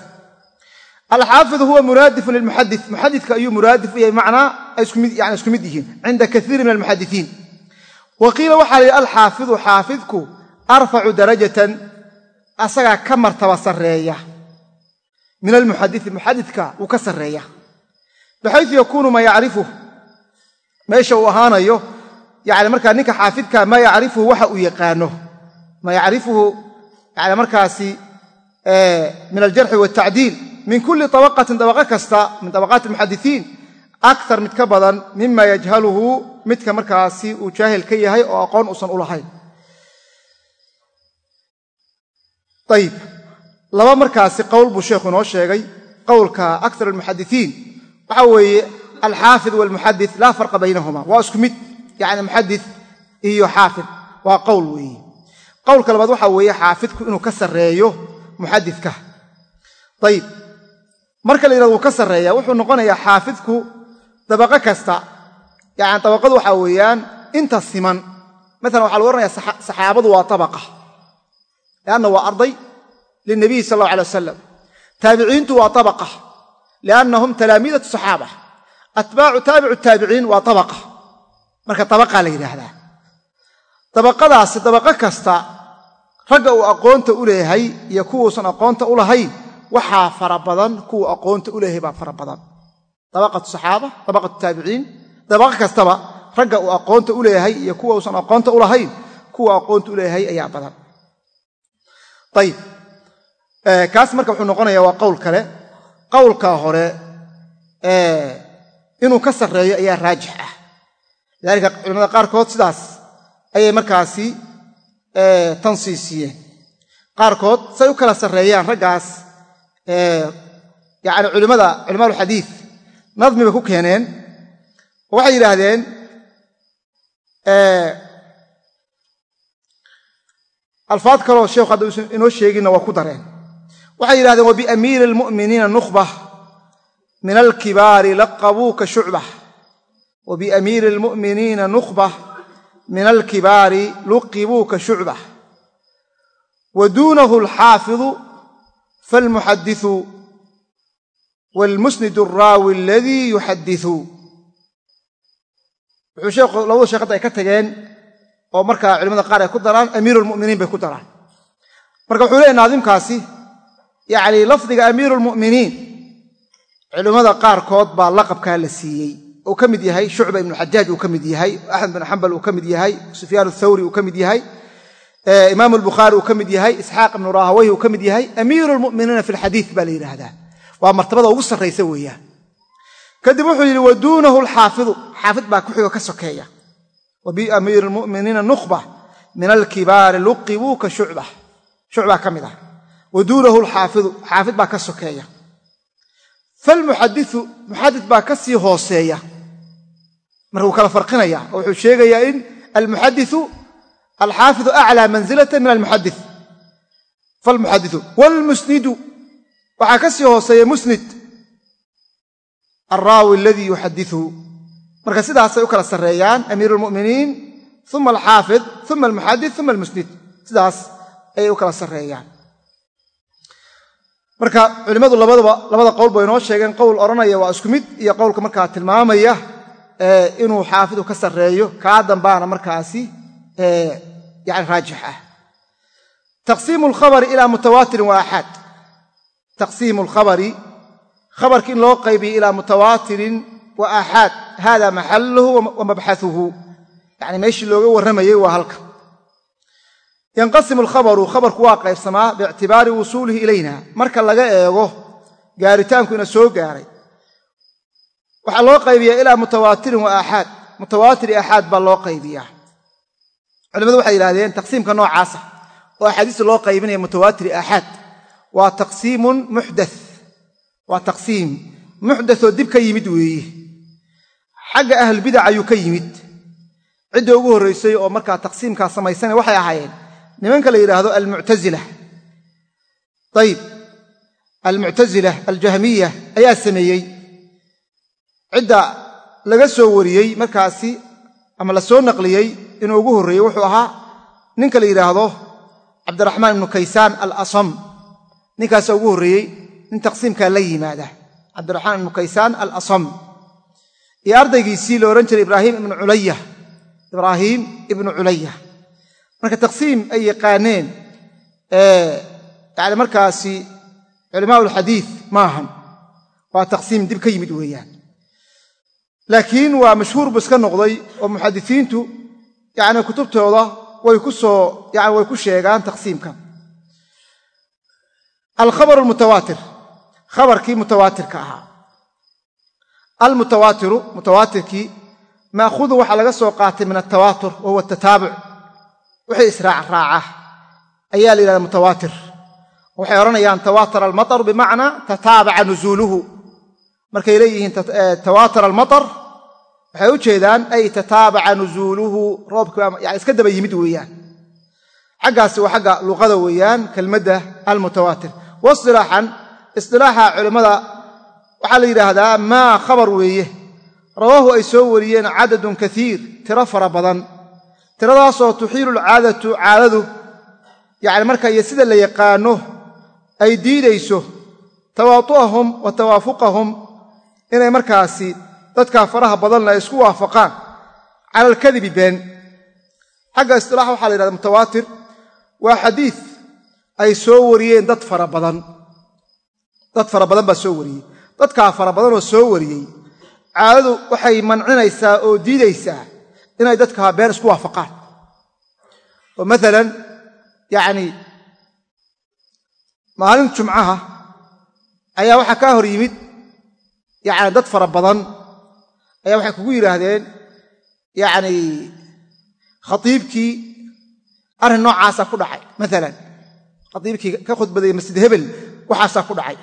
alxaafidu huwa muraadifun lilmuxadi muxadidka ayuu muraadif u yahay macnaa yani isku mid yihiin cinda kaiiri min almuxadisiin wa qiila waxaa la yidhi alxaafidu xaafidku arfacu darajatan asagaa ka martaba sarreeya min almuxadii muxadidka wuu ka sarreeya baxayu yakuunu maa yacrifuh meesha uu ahaanayo yani markaa ninka xaafidka min aljarxi waltacdiil min kulli tabaqatin dabaqo kasta min tabaqaati almuxadisiin akar mid ka badan mima yajhaluhu midka markaasi uu jaahil ka yahay oo aqoon uusan u lahayn. Ayib laba markaasi qowl buu sheekhu inoo sheegay qowlka akar almuxadisiin waxa weeye alxaafid walmuxadis laa farqa baynahuma waa isku mid yani muxadis iyo xaafid ka sarreeyo muxadidka ayib marka la yidhahdo wuu ka sarreeya wuxuu noqonayaa xaafidku dabaqo kasta. Yani dabaqadu waxaa weeyaan inta siman. Maalan waxa lagu ohanaya saxaabadu waa tabaqa. Lianna waa arday lilnabiyi sal allahu alay wasalam taabiciintu waa tabaqa. Liannahum talaamiidatu saxaaba. Atbaacu taabicu taabiciin waa tabaqa. Marka tabaqaa la yidhaahdaa. Dabaqadaasi dabaqo kasta ragga uu aqoonta u leeyahay iyo kuwuusan aqoonta u lahayn waxaa fara badan kuwa aqoonta u leeyahay baa fara badan. Dabaqatu saxaaba dabaqatu taabiciin dabaqo kastaba ragga uu aqoonta u leeyahay iyo kuwa uusan aqoonta u lahayn kuwa aqoonta u leeyahay ayaa badan. Ayib kaas marka wuxuu noqonayaa waa qowl kale. Qowlka hore inuu ka sarreeyo ayaa raajix ah. Lidaalika culamada qaarkood sidaas ayay markaasi tansiisiyeen qaarkood say u kala sarreeyaan raggaas yani culimada culamaaulxadiid nadmi bay ku keeneen. Oo waxay yidhaahdeen alfaad kaloo sheekhu hadda inoo sheeginna waa ku dareen. Waxay yidhahdeen wabiamiiri almu'miniina nukhba min alkibaari laqabuuka shucbah wabiamiiri almu'miniina nukhba min alkibaari luqibuu ka shucba wa duunahu alxaafidu falmuxadiu waalmusnidu alraawi aladii yuxadiu wuxuu sheekhu labadu sheekh ay ka tageen oo markaa culimada qaar ay ku daraan amiirulmu'miniin bay ku daraan marka wuxuu leeyay naadimkaasi yacnii lafdiga amiiru ulmu'miniin culimmada qaarkood baa laqabkaa la siiyey uu ka mid yahay shucba ibnu xajaaj uu ka mid yahay axmed bin xambal uu ka mid yahay sufyaan athawri uu ka mid yahay imaam albukhaari uu ka mid yahay isxaaq ibnu rahawayh uu ka mid yahay amiiru lmu'miniina fi lxadiid baa la yidhaahdaa. Waa martabada ugu sarraysa weeyaan. Kadib wuxuu yidhi wa duunahu alxaafidu. Xaafid baa ku xigo ka sokeeya. Wa biamiiri lmu'miniina nukhba min alkibaari luqibuuka shucba. Shucbaa ka mid ah. Wa duunahu alxaafidu. Xaafid baa ka sokeeya. Falmuxadiu muxadid baa ka sii hooseeya marka wuu kala farqinaya. Oo wuxuu sheegayaa in almuxadiu alxaafidu aclaa manzilata min almuxadi falmuxadiu wlmusnidu waxaa ka sii hooseeya musnid. Alraawi aladii yuxadiu marka sidaasay u kala sarreeyaan amiiru lmu'miniin uma alxaafid uma almuxadid uma almusnid. Sidaas ayay u kala sarreeyaan. Marka culimmadu labaduba labada qowl bay inoo sheegeen. Qowl odhanaya waa isku mid iyo qowlka markaa tilmaamaya inuu xaafidu ka sarreeyo kaa dambaana markaasi yani raajix ah. Taqsiimu alkhabari ilaa mutawaatirin wa taqsiimu alkhabari khabarki in loo qaybiyo ilaa mutawaatirin wa aaxaad hada maxaluhu wa mabxahuhu yani meeshii looga warramayey waa halka. Yanqasimu alkhabaru khabarku waa qaybsamaa biictibaari wusuulihi ilayna. Marka laga eego gaaritaanku ina soo gaaray waxaa loo qaybiyaa ilaa mutawaatirin wa aaxaad mutawaatir i aaxaad baa loo qaybiyaa. Culimadu waxay yidhahdeen taqsiimka noocaasa oo axaadiista loo qaybinaya mutawaatir i aaxaad waa taqsiimun muxdath. Waa taqsiim muxdathoo dib ka yimid weeye xagga ahlulbidac ayuu ka yimid. Cidda ugu horraysay oo markaa taqsiimkaa samaysana waxay ahaayeen nimanka la yidhaahdo almuctazila ayib almuctazila aljahmiya ayaa sameeyey cidda laga soo wariyey markaasi ama la soo naqliyey inuu ugu horreeyey wuxuu ahaa ninka la yidhaahdo cabdiraxmaan ibnu kaysaan al asam ninkaasa ugu horreeyey nin taqsiimkaa la yimaada cabdiraxmaan ibnu kaysaan al asam iyo ardaygiisii la odhan jiray ibraahim ibnu culaya ibraahiim ibnu culaya marka taqsiim ay yaqaaneen yani markaasi culimaa ulxadiid maahan. Waa taqsiim dib ka yimid weeyaan laakiin waa mashhuur buu iska noqday oo muxadisiintu yani kutubtooda way ku soo yani way ku sheegaan taqsiimka. Alkhabar almutawaatir khabarkii mutawaatirka ahaa. Almutawaatiru mutawaatirkii maakhudun waxaa laga soo qaatay min altawaatur wa huwa tataabuc wixii israac raaca ayaa la yidhahda mutawaatir. Waxay odhanayaan tawaatara almaطaru bimacnaa tataabaca nuzuuluhu. Markay leeyihiin tawaatara almaطar waxay u jeedaan ay tataabaca nuzuuluhu. Roobka yani iska daba yimid weeyaan. Xaggaasi waa xagga luqada weeyaan kelmadda almutawaatir. Wasilaaxan isilaaxa culimmada waxaa la yidhaahdaa maa khabar weeye. Rawaahu ay soo wariyeen cadadun kaiir tiro fara badan. Tiradaasoo tuxiilu alcaadatu caadadu yacni marka iyo sida la yaqaano ay diidayso tawaatu'ahum wa tawaafuqahum inay markaasi dadkaa faraha badanna ay isku waafaqaan. Cala alkadibi been. Xagga istilaaxa waxaa la yidhahda mutawaatir. Waa xadiid ay soo wariyeen dad fara badan. Dad fara badan baa soo wariyey. Dadkaa fara badan oo soo wariyey caadadu waxay mancinaysaa oo diidaysaa inay dadkaa been isku waafaqaan. Oo maalan yacni maalin jumcaha ayaa waxaa kaa hor yimid yacni dad fara badan ayaa waxay kugu yidhaahdeen yacni khatiibkii arrin noocaasaa ku dhacay. Maalan khatiibkii ka khudbaday masjid hebel waxaasaa ku dhacay.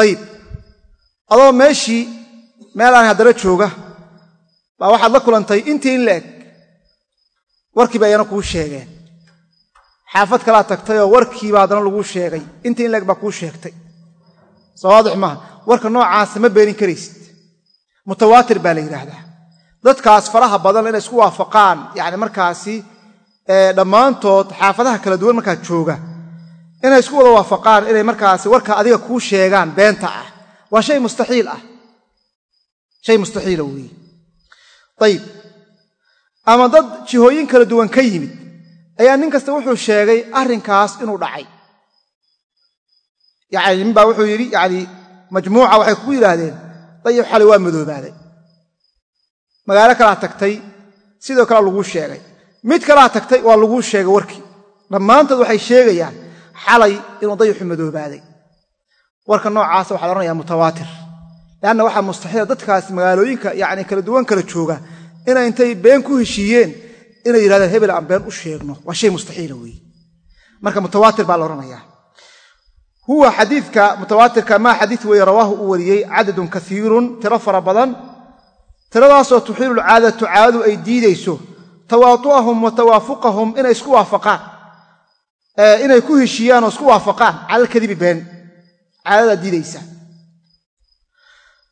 Ayib adoo meeshii meelaan haddana jooga baa waxaad la kulantay intii in la warkii ba ayana kuu sheegeen. Xaafad kalaa tagtayoo warkiiba haddana laguu sheegay. Intii in la baa kuu sheegtay. Soo waadix maaha warka noocaasa ma beenin karaysid. Mutawaatir baa la yidhaahdaa. Dadkaas faraha badan inay isku waafaqaan yacni markaasi dhammaantood xaafadaha kala duwan markaa jooga. Inay isku wada waafaqaan inay markaasi warka adiga kuu sheegaan beenta ah. Waa shay mustaxiil ah. Shay mustaxiila weeye ayib ama dad jihooyin kala duwan ka yimid ayaa nin kasta wuxuu sheegay arrinkaas inuu dhacay. Yacni nin baa wuxuu yidhi yacni majmuuca waxay kugu yidhaahdeen dayib xali waa madoobaaday. Magaalo kalaa tagtay sidoo kale laguu sheegay. Mid kalaa tagtay waa laguu sheegay warkii dhammaantood waxay sheegayaan xalay inuu dayixu madoobaaday. Warka noocaasa waxaa la odhanayaa mutawaatir. Leanna waxaa mustaxiila dadkaas magaalooyinka yacni kala duwan kala jooga inay intay been ku heshiiyeen inay yidhahdaan hebel aan been u sheegno. Waa shay mustaxiila weeye. Marka mutawaatir baa la odhanayaa huwa xadiidka mutawaatirka maa xadiid weeye rawaahu uu wariyey cadadun kaiirun tiro fara badan. Tiradaasoo tuxiilu lcaadatu caadadu ay diidayso tawaatu'ahum wa tawaafuqahum inay isku waafaqaan. Inay ku heshiiyaan oo isku waafaqaan cala alkadibi been caadadaa diidaysa.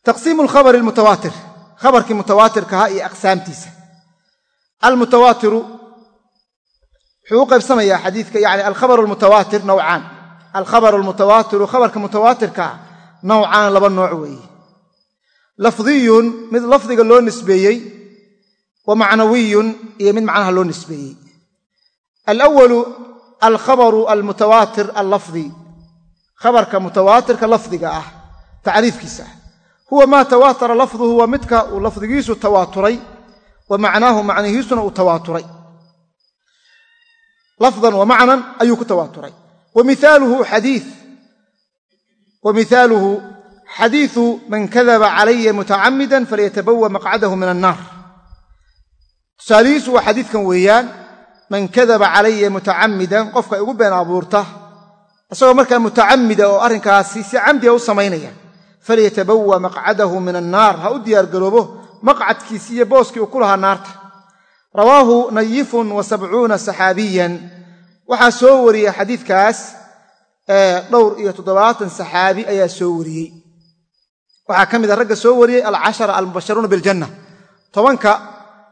Taqsiimu alkhabari almutawaatir khabarkii mutawaatirkaha iyo aqsaamtiisa. Almutawaatiru wuxuu u qaybsamayaa xadiidka yani alkhabaru almutawaatir nawcaan alkhabaru almutawaatiru khabarka mutawaatirkaa nawcaan laba nooc weeye lafdiyun mid lafdiga loo nisbeeyey wa macnawiyun iyo mid macnaha loo nisbeeyey alawalu alkhabaru almutawaatir allafdi khabarka mutawaatirka lafdiga ah tacriifkiisa huwa maa tawaatara lafduhu waa midka uu lafdigiisu tawaaturay wa macnaahu macnihiisuna uu tawaaturay lafdan wa macnan ayuu ku tawaaturay wa miaaluhu xadii wa mihaaluhu xadiiu man kadaba calaya mutacamidan falyatabawa maqcadahu min annaar tusaalihiisu waa xadiidkan weeyaan man kadaba calaya mutacamidan qofka igu been abuurta isagoo markaa mutacamida oo arrinkaasi si camdiga u samaynaya falyatabawa maqcadahu min annaar ha u diyaargaroobo maqcadkiisi iyo booskii uu ku lahaa naarta rawaahu nayifun wa sabcuuna saxaabiyan waxaa soo wariyey xadiidkaas dhowr iyo toddobaatan saxaabi ayaa soo wariyey. Waxaa ka mid a ragga soo wariyey alcashara almubasharuuna biljanna. Tobanka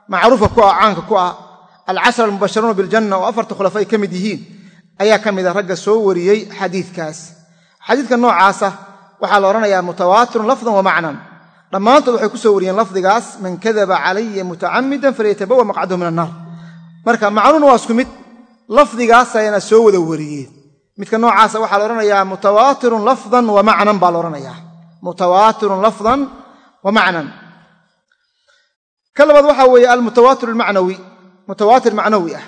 macruufka ku ah caanka ku ah alcashara almubasharuuna biljanna oo afarta khulafa ay ka mid yihiin ayaa ka mid a ragga soo wariyey xadiidkaas. Xadiidka noocaasa waxaa la odhanayaa mutawaatirun lafdan wa macnan. Dhammaantood waxay ku soo wariyeen lafdigaas man kadaba calaya mutacamidan falyatabawa maqcadahu min annaar marka macnuuna waa isku mid lafdigaasayna soo wada wariyeen. Midka noocaasa waxaa la odhanayaa mutawaatirun lafdan wa macnan baa la odhanayaa. Mutawaatirun lafdan wa macnan. Ka labaad waxaa weeye almutawaatir almacnawi mutawaatir macnawi ah.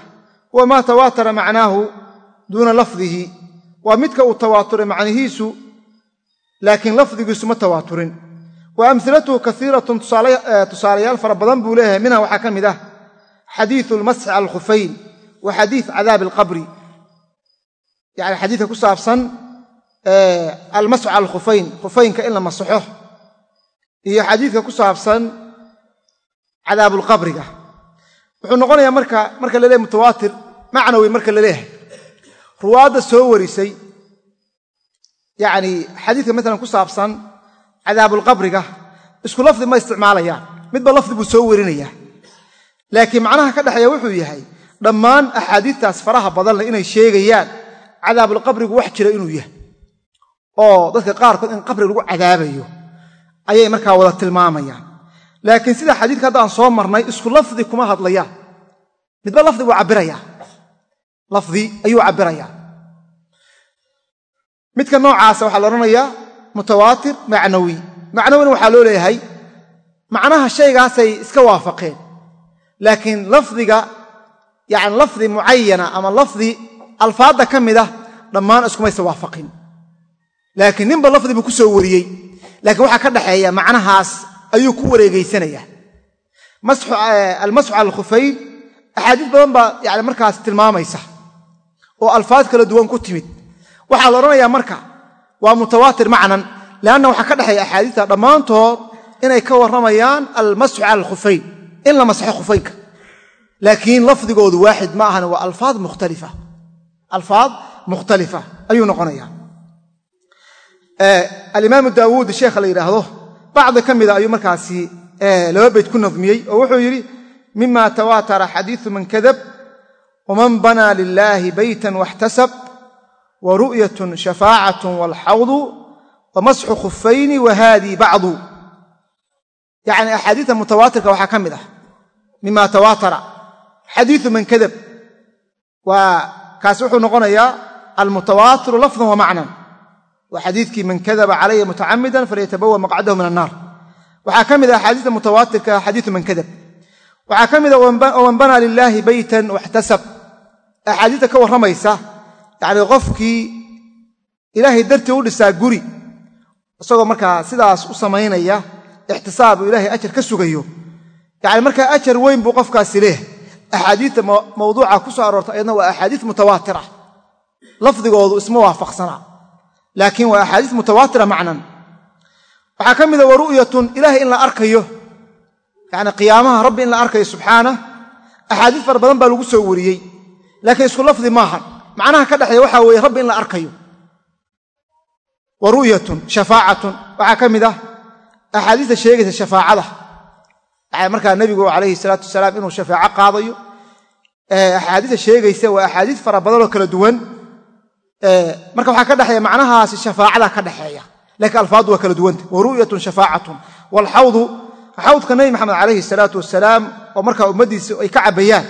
Huwa maa tawaatara macnaahu duuna lafdihi. Waa midka uu tawaaturay macnihiisu laakiin lafdigiisu ma tawaaturin. Wa amhilatuhu kaiiratun tusaalayaal fara badan buu leeyahay minha waxaa ka mid ah. Xadiiu lmasxi alkhufayn wa xadiis cadaabi alqabri. Yani xadiidka ku saabsan almasxu cala alkhufayn. Khufaynka in la masaxo iyo xadiidka ku saabsan cadaabulqabriga wuxuu noqonayaa marka marka la leeyahy mutawaatir macnawi marka la leeyahay. Ruwaadda soo warisay yacni xadiidka maalan ku saabsan cadaabulqabriga isku lafdi ma isticmaalayaan. Midba lafdi buu soo warinayaa. Laakiin macnaha ka dhexeeya wuxuu yahay dhammaan axaadiistaas faraha badan leh inay sheegayaan cadaabulqabrigu wax jira inuu yahay. Oo dadka qaarkood in qabri lagu cadaabayo ayay markaa wada tilmaamayaan. Laakiin sida xadiidka hadda aan soo marnay isku lafdi kuma hadlayaan midba lafdi buu cabbirayaa. Lafdi ayuu cabbirayaa. Midka noocaasa waxaa la odhanayaa mutawaatir macnawi. Macnawina waxaa loo leeyahay macnaha shaygaasay iska waafaqeen. Laakiin lafdiga yani lafdi mucayana ama lafdi alfaadda ka mid ah dhammaan iskumaysa waafaqin. Laakiin ninba lafdi buu ku soo wariyey. Laakiin waxaa ka dhaxeeya macnahaas ayuu ku wareegaysanayaa almasxu cala alkhufayn axaadiis badan baa yani markaas tilmaamaysa oo alfaad kala duwan ku timid. Waxaa la odhanayaa marka waa mutawaatir macnan leanna waxaa ka dhexeeya axaadiista dhammaantood inay ka warramayaan almasxu cala alkhufayn in la masaxo khufaynka laakiin lafdigoodu waaxid ma ahan waa alfaad mukhtalifa alfaad mukhtalifa ayuu noqonayaa. Alimaamu daawuud sheekha la yidhaahdo bacdi ka mida ayuu markaasi laba beyt ku nadmiyey oo wuxuu yidhi mima tawaatara xadiiu man kadab waman banaa lilaahi beytan waxtasab wa ru'yatun shafaacatun waalxawdu wa masxu khufayni wa haadii bacdu. Yacni xadiiu man kadab. Kaasi wuxuu noqonayaa almutawaatiru lafdan wa macnan. Waa xadiidkii man kadaba calaya mutacamidan falyatabawa maqcadahu min annaar. Waxaa ka mid ah axaadiista mutawaatirka xadiiu man kadab. Waxaa ka mid a waman banaa lilaahi beytan waxtasab axaadiista ka warramaysa yacni qofkii ilaahay dartii u dhisaa guri isagoo markaa sidaas u samaynaya ixtisaab ilaahay ajar ka sugayo yacni markaa ajar weyn buu qofkaasi leehay axaadiista mawduuca ku soo aroortay ayadna waa axaadiis mutawaatira lafdigoodu isma waafaqsana laakiin waa axaadiis mutawaatira macnan waxaa ka mida wa ru'yatun ilaahay in la arkayo yacni qiyaamaha rabbi in la arkayo subxaanah axaadiis fara badan baa lagu soo wariyey laakiin isku lafdi maahan macnaha ka dhexeeya waxaa weeye rabbi in la arkayo wa ru'yatun shafaacatun waxaa ka mid ah axaadiista sheegaysa shafaacada markaa nebigu calayhi salaatu wasalaam inuu shafaaco qaadayo. Axaadiista sheegaysa waa axaadiis fara badanoo kala duwan. Marka waxaa ka dhexeeya macnahaasi shafaacada ka dhexeeya. Laakiin alfaaddu waa kala duwanta wa ru'yatun shafaacatun. Waalxawdu xawdka nebi maxamed calayhi salaatu wasalaam oo markaa ummaddiisa ay ka cabbayaan.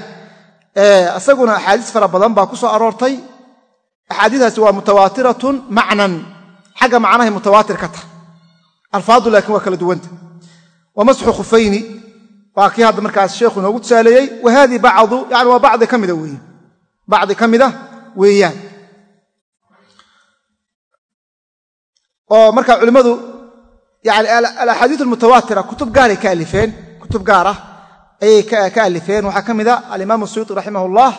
Isaguna axaadiis fara badan baa ku soo aroortay. Axaadiistaasi waa mutawaatiratun macnan. Xagga macnahay mutawaatir ka tah alfaaddu laakiin waa kala duwanta wa masxu khufayni waa kii hadda markaas sheekhu inoogu tusaaleeyey wa haadii bacdu yani waa bacdi ka mida weeye bacdi ka mida weeyaan. Oo marka culimmadu yani alaxaadiis almutawaatira kutub gaaray ka alifeen kutub gaar ah ayay ka alifeen. Waxaa ka mida alimaam suyuuti raximah ullah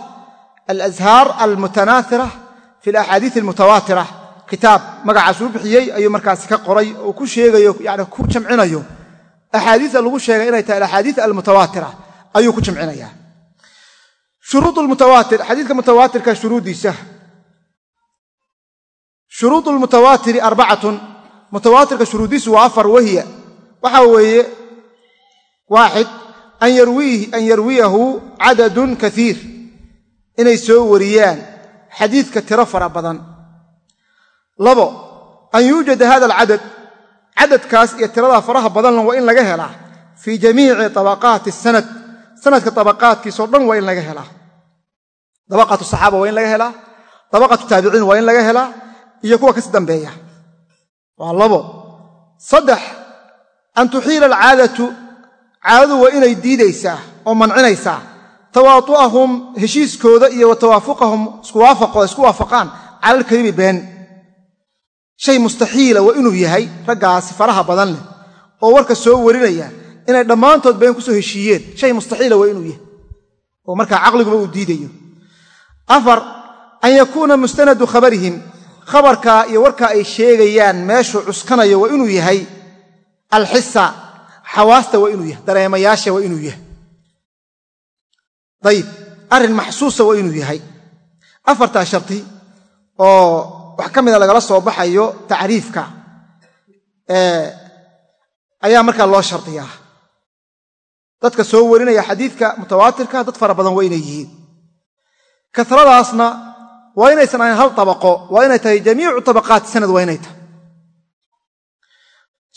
alazhaar almutanaathira fi alaxaadiis almutawaatira kitaab magacaas uu bixiyey ayuu markaasi ka qoray oo ku sheegayo yani ku jamcinayo axaadiista lagu sheegay inay tahay alaxaadiis almutawaatira ayuu ku jamcinaya shuruud lmutawaatir xadiiska mutawaatirka shuruuddiisa shuruud lmutawaatiri arbacatun mutawaatirka shuruuddiisu waa afar wahiya waxaa weeye waaxid an yarwiyahu cadadun kaiir inay soo wariyaan xadiidka tiro fara badan labo an yuujada hada alcadad cadadkaas iyo tiradaa faraha badanna waa in laga helaa fii jamiici tabaqaati sanad. Sanadka tabaqaadkiisao dhan waa in laga helaa. Dabaqatu saxaaba waa in laga helaa. Dabaqatu taabiciin waa in laga helaa. Iyo kuwa kasi dambeeya. Waa labo. Saddex an tuxiila alcaadatu. Caadadu waa inay diidaysaa oo mancinaysaa. Tawaatu'ahum heshiiskooda iyo wa tawaafuqahum iskuwaafaqooda isku waafaqaan cala alkadibi been shay mustaxiila waa inuu yahay raggaasi faraha badan leh oo warka soo warinaya inay dhammaantood been ku soo heshiiyeen. Shay mustaxiila waa inuu yahay. Oo markaa caqliguba uu diidayo. Afar an yakuuna mustanadu khabarihim. Khabarkaa iyo warkaa ay sheegayaan meeshuu cuskanayo waa inuu yahay. Alxisa xawaasta waa inuu yahay. Dareemayaasha waa inuu yahay. Dayib arrin maxsuusa waa inuu yahay. Afartaa sharti oo wax ka mida lagala soo baxayo tacriifka ayaa markaa loo shardiyaa. Dadka soo warinaya xadiidka mutawaatirka dad fara badan waa inay yihiin. Karadaasna waa inaysan ahayn hal tabaqo waa inay tahay jamiicu tabaqaati sanad waa inay tahay.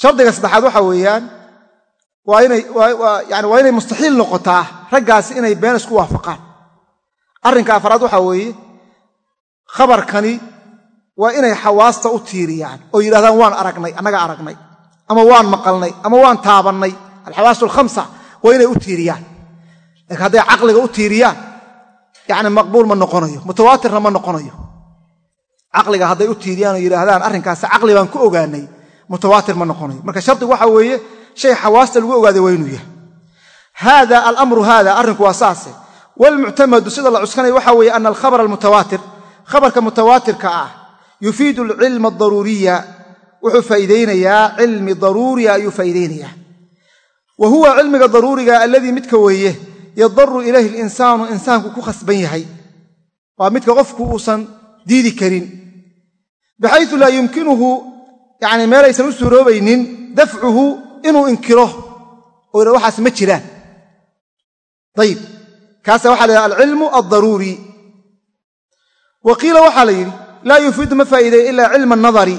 Shardiga saddexaad waxa weeyaan yani waa inay mustaxiil noqotaa raggaasi inay been isku waafaqaan. Arrinka afraad waxaa weeye khabarkani waa inay xawaasta u tiiriyaan oo yidhahdaan waan aragnay annaga aragnay. Ama waan maqalnay ama waan taabannay. Alxawaas alkhamsa waa inay u tiiriyaan. Laakiin hadday caqliga u tiiriyaan yani maqbuul ma noqonayo mutawaatirna ma noqonayo. Caqliga hadday u tiiriyaan oo yidhaahdaan arrinkaasi caqli baan ku ogaanay mutawaatir ma noqonayo. Marka shardigu waxa weeye shay xawaasta lagu ogaaday waa inuu yahay. Haada alamru haada arrinku waa saase. Waalmuctamadu sida la cuskanaya waxa weeye ana alkhabara almutawaatir. Khabarka mutawaatirka ah yufiidu alcilma adaruuriya wuxuu faa'iidaynayaa cilmi daruuriya ayuu faa'iidaynayaa wa huwa cilmiga daruuriga alladii midka weeye yadaru ilayhi alinsaanu insaanku ku khasban yahay. Waa midka qofku uusan diidi karin. Baxayu laa yumkinuhu yani meelaysan u suuroobaynin dafcuhu inuu inkiro. Oo yidha waxaas ma jiraan. Ayib kaasa waxa la yidhaha alcilmu aldaruuri wa waxaa la yidhi laa yufiidu ma faa'iideeyo ilaa cilma nadari.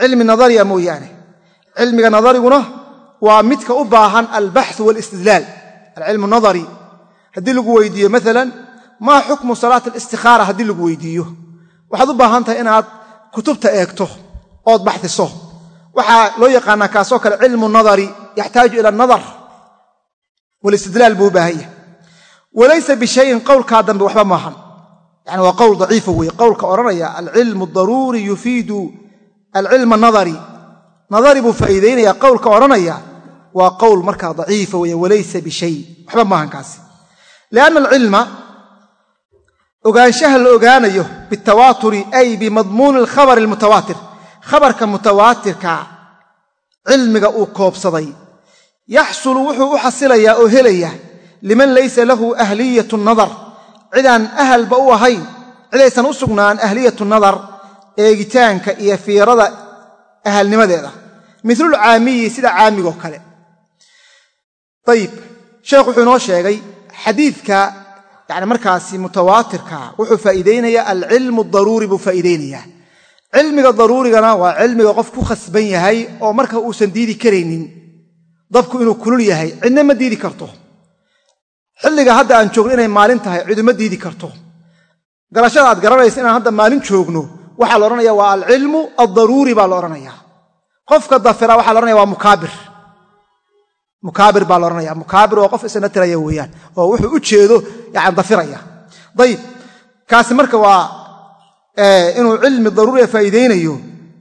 Cilmi nadariya mooyaane. Cilmiga nadariguna waa midka u baahan albaxu waalistidlaal alcilmu nadari haddii lagu weydiiyo maalan maa xukmu salaat alistikhaara haddii lagu weydiiyo. Waxaad u baahan tahay inaad kutubta eegto ood baxdiso. Waxaa loo yaqaanaa kaasoo kale cilmu nadari yaxtaaju ila anadar walistidlaal buu u baahan yahay. Walaysa bishayin qowlkaa dambe waxba maahan yani waa qowl daciifa weeye. Qowlka odhanaya alcilmu daruuri yufiidu alcilma nadari. Nadari buu faa'iidaynayaa. Qowlka odhanaya waa qowl markaa daciifa weeye walaysa bishay. Waxba maahan kaasi. Lianna alcilma ogaanshaha la ogaanayo bitawaaturi ay bimadmuuni alkhabari almutawaatir. Khabarka mutawaatirka cilmiga uu koobsaday. Yaxsulu wuxuu u xasilayaa oo helaya liman laysa lahu ahliyatu cidaan ahalba u ahayn cidaysan u sugnaan ahliyatu nadar eegitaanka iyo fiirada ahalnimadeeda. Milulcaamiyi sida caamigoo kale. Ayib sheekh wuxuu inoo sheegay xadiidka yani markaasi mutawaatirka wuxuu faa'iidaynayaa alcilmu daruuri buu faa'iidaynayaa cilmiga daruurigana waa cilmiga qof ku khasban yahay oo marka uusan diidi karaynin dabku inuu kulul yahay cidna ma diidi karto xilliga hadda aan joogno inay maalin tahay ciduma diidi karto. Garashada aad garanaysa inaan hadda maalin joogno waxaa la odhanaya waa alcilmu aldaruuri baa la odhanaya qofka dafira waxaa la odhanaya waa mukaabir. Mukaabir baa la odhanaya mukaabir oo qof isna tiraya weeyaan oo wuxuu u jeedo yani dafiraya. Dayib kaasi marka waa inuu cilmi daruuriya faa'iidaynayo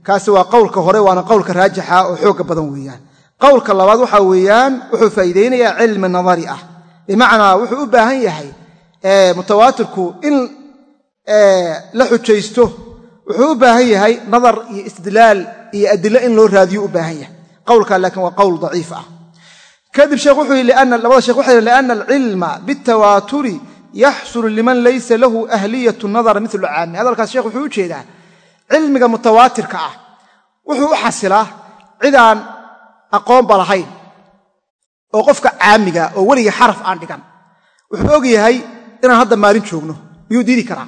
kaasi waa qowlka hore waana qowlka raajixa oo xooga badan weeyaan. Qowlka labaad waxa weeyaan wuxuu faa'iidaynayaa cilmi nadari ah bimacnaa wuxuu u baahan yahay mutawaatirku in la xujaysto. Wuxuu u baahan yahay nadar iyo istidlaal iyo adilo in loo raadiyo u baahan yahay. Qowlka laakiin waa qowl daciif ah. Kadib sheekh wuxuu yidhi labada shekh waxay yihi lianna alcilma bitawaaturi yaxsulu liman laysa lahu ahliyatu nadar milu caami. Hadalkaas sheekh wuxuu u jeedaa cilmiga mutawaatirka ah wuxuu u xasilaa cidaan aqoonba lahayn oo qofka caamiga oo weligii xaraf aan dhigan wuxuu og yahay inaan hadda maalin joogno miyuu diidi karaa?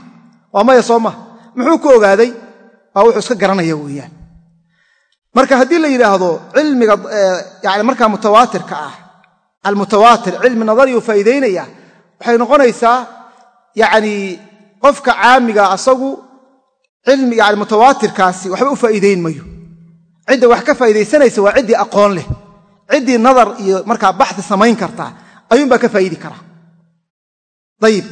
Waa maya soo ma? Muxuu ku ogaaday? Waa wuxuu iska garanaya weeyaan. Marka haddii la yidhaahdo cilmiga yani markaa mutawaatirka ah almutawaatir cilmi nadariyu faa'iidaynaya waxay noqonaysaa yacnii qofka caamiga asagu cilmi yani mutawaatirkaasi waxba u faa'iidayn mayo. Cidda wax ka faa'iidaysanaysa waa ciddii aqoon leh ciddii nadar iyo markaa baxdi samayn karta ayuunbaa ka faa'iidi karaa. Dayib.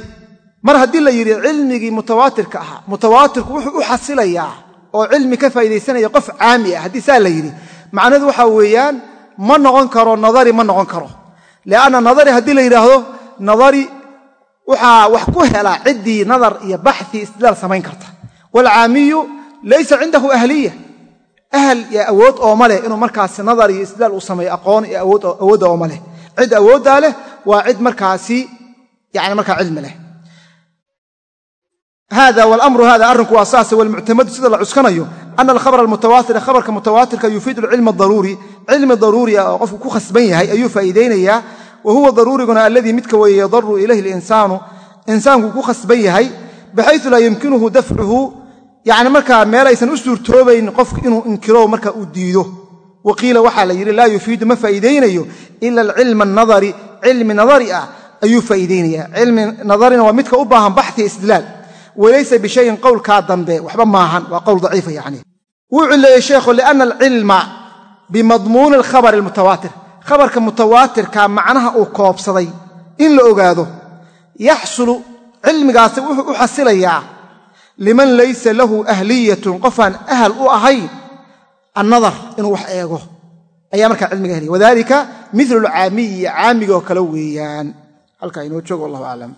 Mar haddii la yidhi cilmigii mutawaatirka ahaa mutawaatirku wuxuu u xasilayaa oo cilmi ka faa'iidaysanaya qof caami ah haddii saa la yidhi macnahedu waxaa weeyaan ma noqon karo nadari ma noqon karo. Lianna nadari haddii la yidhaahdo nadari waxaa wax ku hela ciddii nadar iyo baxi istidlaal samayn karta. Waalcaamiyu laysa cindahu ahliya ahl iyo awood ooma leh inuu markaasi nadar iyo istidlaal uu sameeyo aqoon iyo awoodda ooma leh cid awooddaa leh waa cid markaasi yani markaa cilmi leh hada wlamru hada arrinku waa saase walmuctamadu sida la cuskanayo ana alkhabr almutawaatir khabarka mutawaatirka yufiidu alcilma daruuri cilmi daruuri ah oo qofku ku khasban yahay ayuu faa'iidaynayaa wa huwa daruuriguna alladii midka weeye yadaru ilayhi linsaanu insaanku ku khasban yahay baxayu laa yumkinuhu dafcuhu yani markaa meel aysan u suurtoobayn qofku inuu inkiro marka uu diido. Wa qiila waxaa la yidhi laa yufiidu ma faa'iidaynayo ila alcilma anadari cilmi nadari ah ayuu faa'iidaynaya cilmi nadarina waa midka u baahan baxi istidlaal. Walaysa bishayin qowlkaa dambe waxba maahan waa qowl daciifa yani wuu cileeyey sheekhu liana alcilma bimadmuuni alkhabari almutawaatir. Khabarka mutawaatirka macnaha uu koobsaday in la ogaado yaxsulu cilmigaasi wuxuu u xasilayaa liman laysa lahu ahliyatun qofaan ahal u ahayn annadar inuu wax eego. Ayaa markaa cilmiga helaya. Wadalika milu alcaamiyi caamiga oo kale weeyaan. Halkaa inoo joogo wallahu aclam